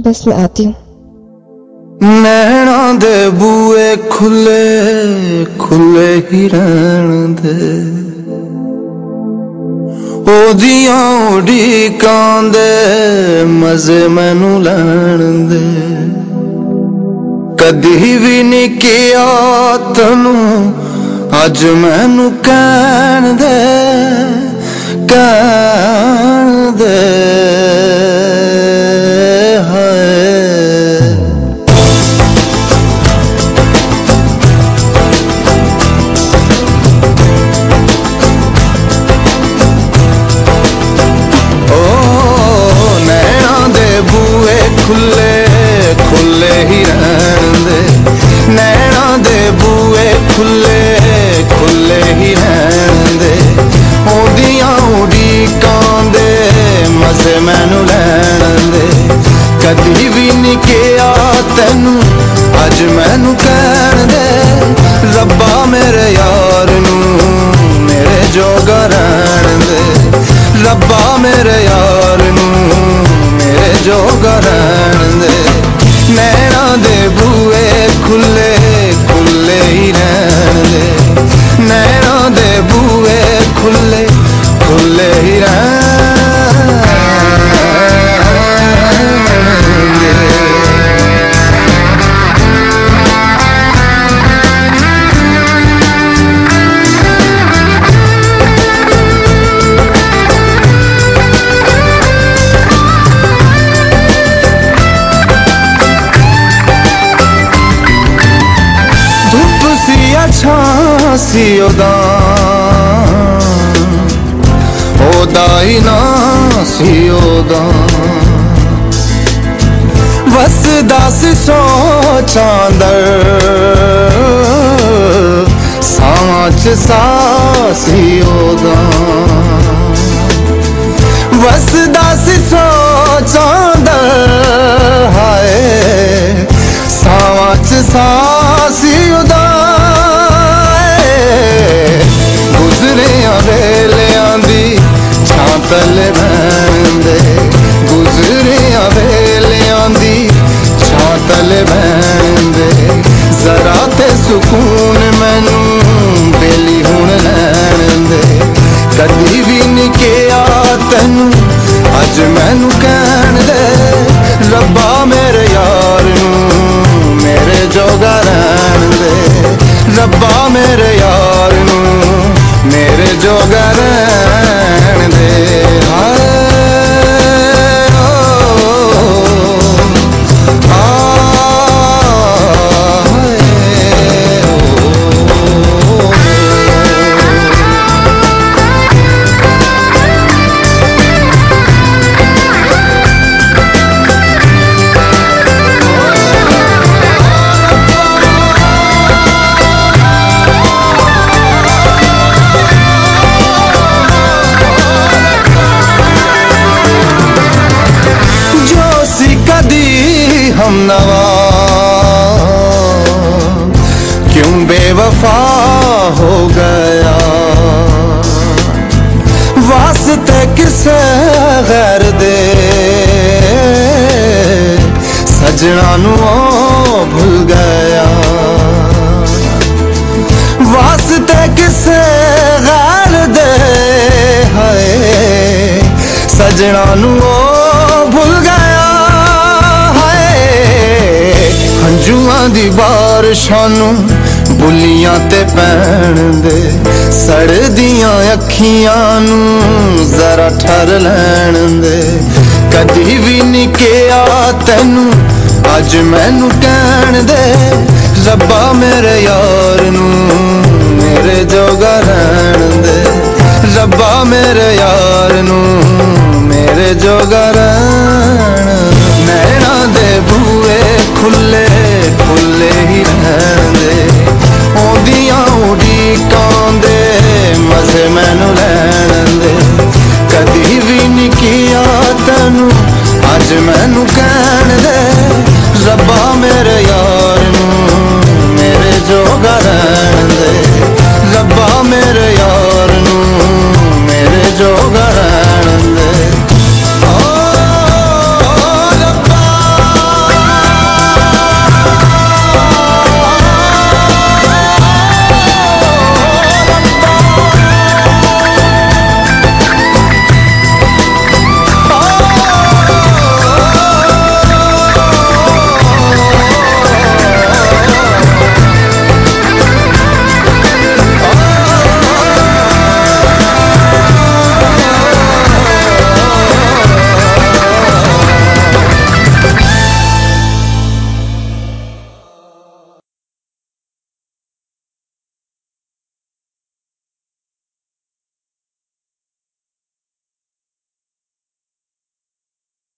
ਬਸ ਮੈਂ ਆਤੀ ਹੂੰ। ਨੈਣਾ ਦੇ ਬੂਏ ਖੁੱਲੇ ਖੁੱਲੇ ਹੀ ਰਹਿਣ ਦੇ। ਉਹਦੀਆਂ ਉਡੀਕਾਂ ਦੇ ਮਜ਼ੇ ਮੈਨੂੰ ਲੈਣ ਦੇ। ਕਦੀ ਵੀ ਨਹੀਂ ਕਿਹਾ ਤੈਨੂੰ, ਅੱਜ ਮੈਨੂੰ ਕਹਿਣ ਦੇ ਕਹਿ ਹੀ ਰਹਿਣ ਦੇ ਨੈਣਾਂ ਦੇ ਬੂਏ ਖੁੱਲੇ ਖੁੱਲੇ ਹੀ ਰਹਿਣ ਦੇ ਉਹਦੀਆਂ ਉਡੀਕਾਂ ਦੇ ਮਜ਼ੇ ਮੈਨੂੰ ਲੈਣ ਦੇ। ਕਦੀ ਵੀ ਨਹੀਂ ਕਿਹਾ ਤੈਨੂੰ, ਅੱਜ ਮੈਨੂੰ ਕਹਿਣ ਦੇ। ਰੱਬਾ ਮੇਰੇ ਯਾਰ ਨੂੰ, ਮੇਰੇ ਜੋਗਾ ਰਹਿਣ ਦੇ। ਰੱਬਾ ਮੇਰੇ ਯਾਰ ਨੂੰ, ਮੇਰੇ ਜੋਗਾ ਰਹਿਣ ਬੂਏ ਖੁੱਲੇ ਖੁੱਲੇ ਸੀ ਅੱਛਾ ਸੀ ਉਹਦਾ। ਉਹਦਾ ਹੀ ਨਾ ਸੀ ਉਹਦਾ। ਵਸਦਾ ਸੀ ਸੋਚਾਂ ਦਰ ਸਾਵਾਂ ਚ ਉਹਦਾ। ਵਸਦਾ ਸੀ ਸੋਚਾਂ ਅੱਜ ਮੈਨੂੰ ਕਹਿਣ ਦੇ ਰੱਬਾ ਮੇਰੇ ਯਾਰ ਨੂੰ ਮੇਰੇ ਜੋਗਾ ਰਹਿਣ ਦੇ। ਰੱਬਾ ਮੇਰੇ नवा क्यों बेवफा हो गया वास्ते किसे गैर दे सजना नु ओ भूल गया ਵਾਸਤੇ ਕਿਸੇ ਗੈਰ ਦੇ ਹਾਏ ਸਜਣਾ ਨੂੰ ਹੰਝੂਆਂ ਦੀ ਬਾਰਿਸ਼ਾਂ ਨੂੰ ਬੁੱਲੀਆਂ ਤੇ ਪੈਣ ਦੇ। ਸੜਦੀਆਂ ਅੱਖੀਆਂ ਨੂੰ ਜ਼ਰਾ ਠਰ ਲੈਣ ਦੇ। ਕਦੀ ਵੀ ਨਹੀਂ ਕਿਹਾ ਤੈਨੂੰ, ਅੱਜ ਮੈਨੂੰ ਕਹਿਣ ਦੇ।